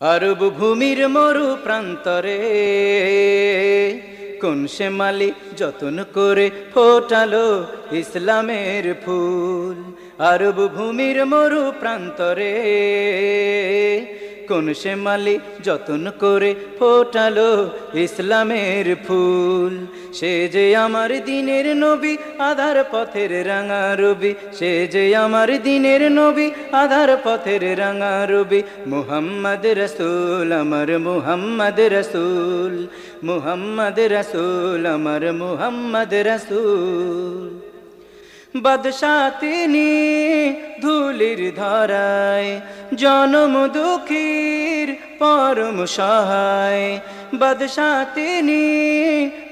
আরব ভূমির মরু প্রান্তরে। কোন সে মালি যতন করে ফোটালো ইসলামের ফুল। আরব ভূমির মরু প্রান্তরে। কোন সে মালি যতন করে ফোটালো ইসলামের ফুল। সে যে আমার দিনের নবী, আধার পথের রাঙা রবি। সে যে আমার দিনের নবী, আধার পথের রাঙা রবি। মুহাম্মদ রসুল আমার, মুহাম্মদ রসুল। মুহাম্মদ রসুল আমার, মুহাম্মদ রসুল। বাদশাহ তিনি ধুলির ধরায় জনম দুঃখীর পরম সহায়। বাদশা তিনি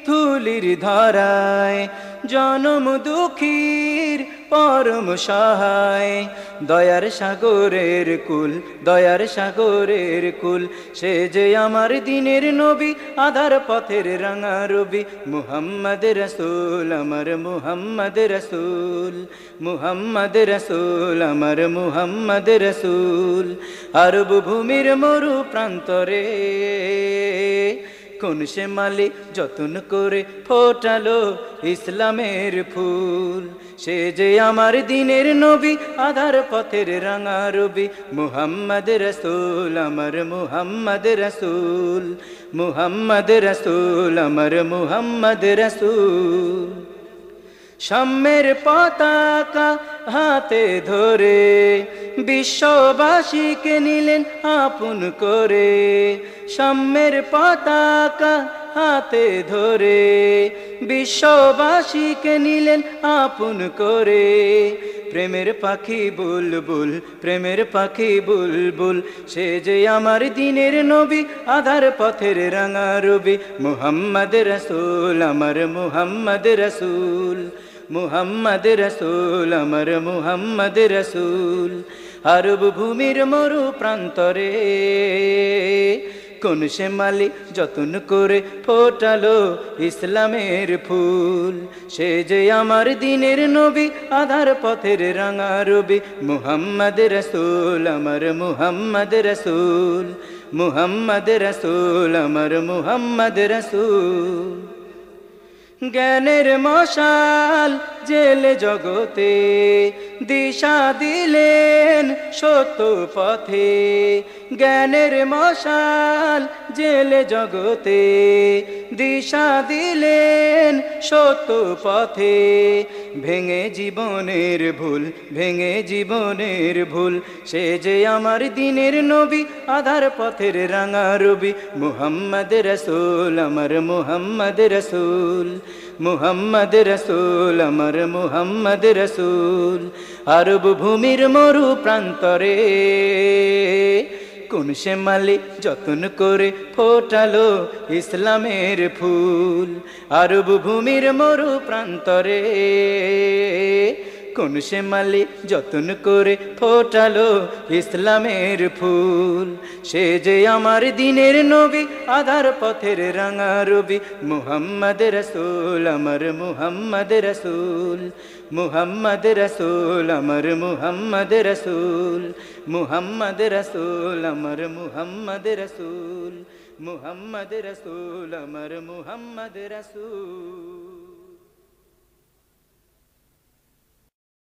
ধুলির ধরায় জনম দুঃখীর পরম সহায়। দয়ার সাগরের কুল, দয়ার সাগরের কুল, সে যে আমার দিনের নবী, আধার পথের রাঙা রবি, মুহাম্মদ রসুল, আমার মুহাম্মদ রসুল মুহাম্মদ রসুল, আমার মুহাম্মদ রসুল। আরব ভূমির মরু প্রান্তরে কোন সে মালি যতন করে ফোটালো ইসলামের ফুল। সে যে আমার দিনের নবী, আধার পথের রাঙা রবি, মুহাম্মদ রসুল, আমার মুহাম্মদ রসুল মুহাম্মদ রসুল, আমার মুহাম্মদ রসুল। সাম্যের পতাকা হাতে ধরে বিশ্ববাসীকে নিলেন আপন করে। সাম্যের পতাকা হাতে ধরে বিশ্ববাসীকে নিলেন আপন করে। প্রেমের পাখি বুলবুল, প্রেমের পাখি বুলবুল, সে যে আমার দিনের নবী, আধার পথের রাঙা রবি, মুহাম্মদ রসুল, আমার মুহাম্মদ রসুল। মুহাম্মদ রসুল, আমার মুহাম্মদ রসুল। আরব ভূমির মরু প্রান্তরে কোন সে মালি যতন করে ফোটালো ইসলামের ফুল। সে যে আমার দিনের নবী, আধার পথের রাঙা রবি। মুহাম্মদ রসুল, আমার মুহাম্মদ রসুল। মুহাম্মদ রসুল, আমার মুহাম্মদ রসুল। জ্ঞানের মশাল জেলে জগতে দিশা দিলেন সত্য পথে। জ্ঞানের মশাল জেলে জগতে দিশা দিলেন সত্য পথে। ভেঙে জীবনের ভুল, ভেঙে জীবনের ভুল। সে যে আমার দিনের নবী, আধার পথের রাঙা রবি। মুহাম্মদ রসুল, আমার মুহাম্মদ রসুল। মুহাম্মদ রসুল, আমার মুহাম্মদ রসুল। আরব ভূমির মরু প্রান্তরে কোন মালি যতন করে ফোটালো ইসলামের ফুল। আরব ভূমির মরু প্রান্তরে কোন সে মালি যতন করে ফোটালো ইসলামের ফুল। সে যে আমার দিনের নবী, আধার পথের রাঙা রবি, মুহাম্মদ রসুল, আমার মুহাম্মদ রসুল মুহাম্মদ রসুল, আমার মুহাম্মদ রসুল মুহাম্মদ রসুল, আমার মুহাম্মদ রসুল মুহাম্মদ রসুল, আমার মুহাম্মদ রসুল।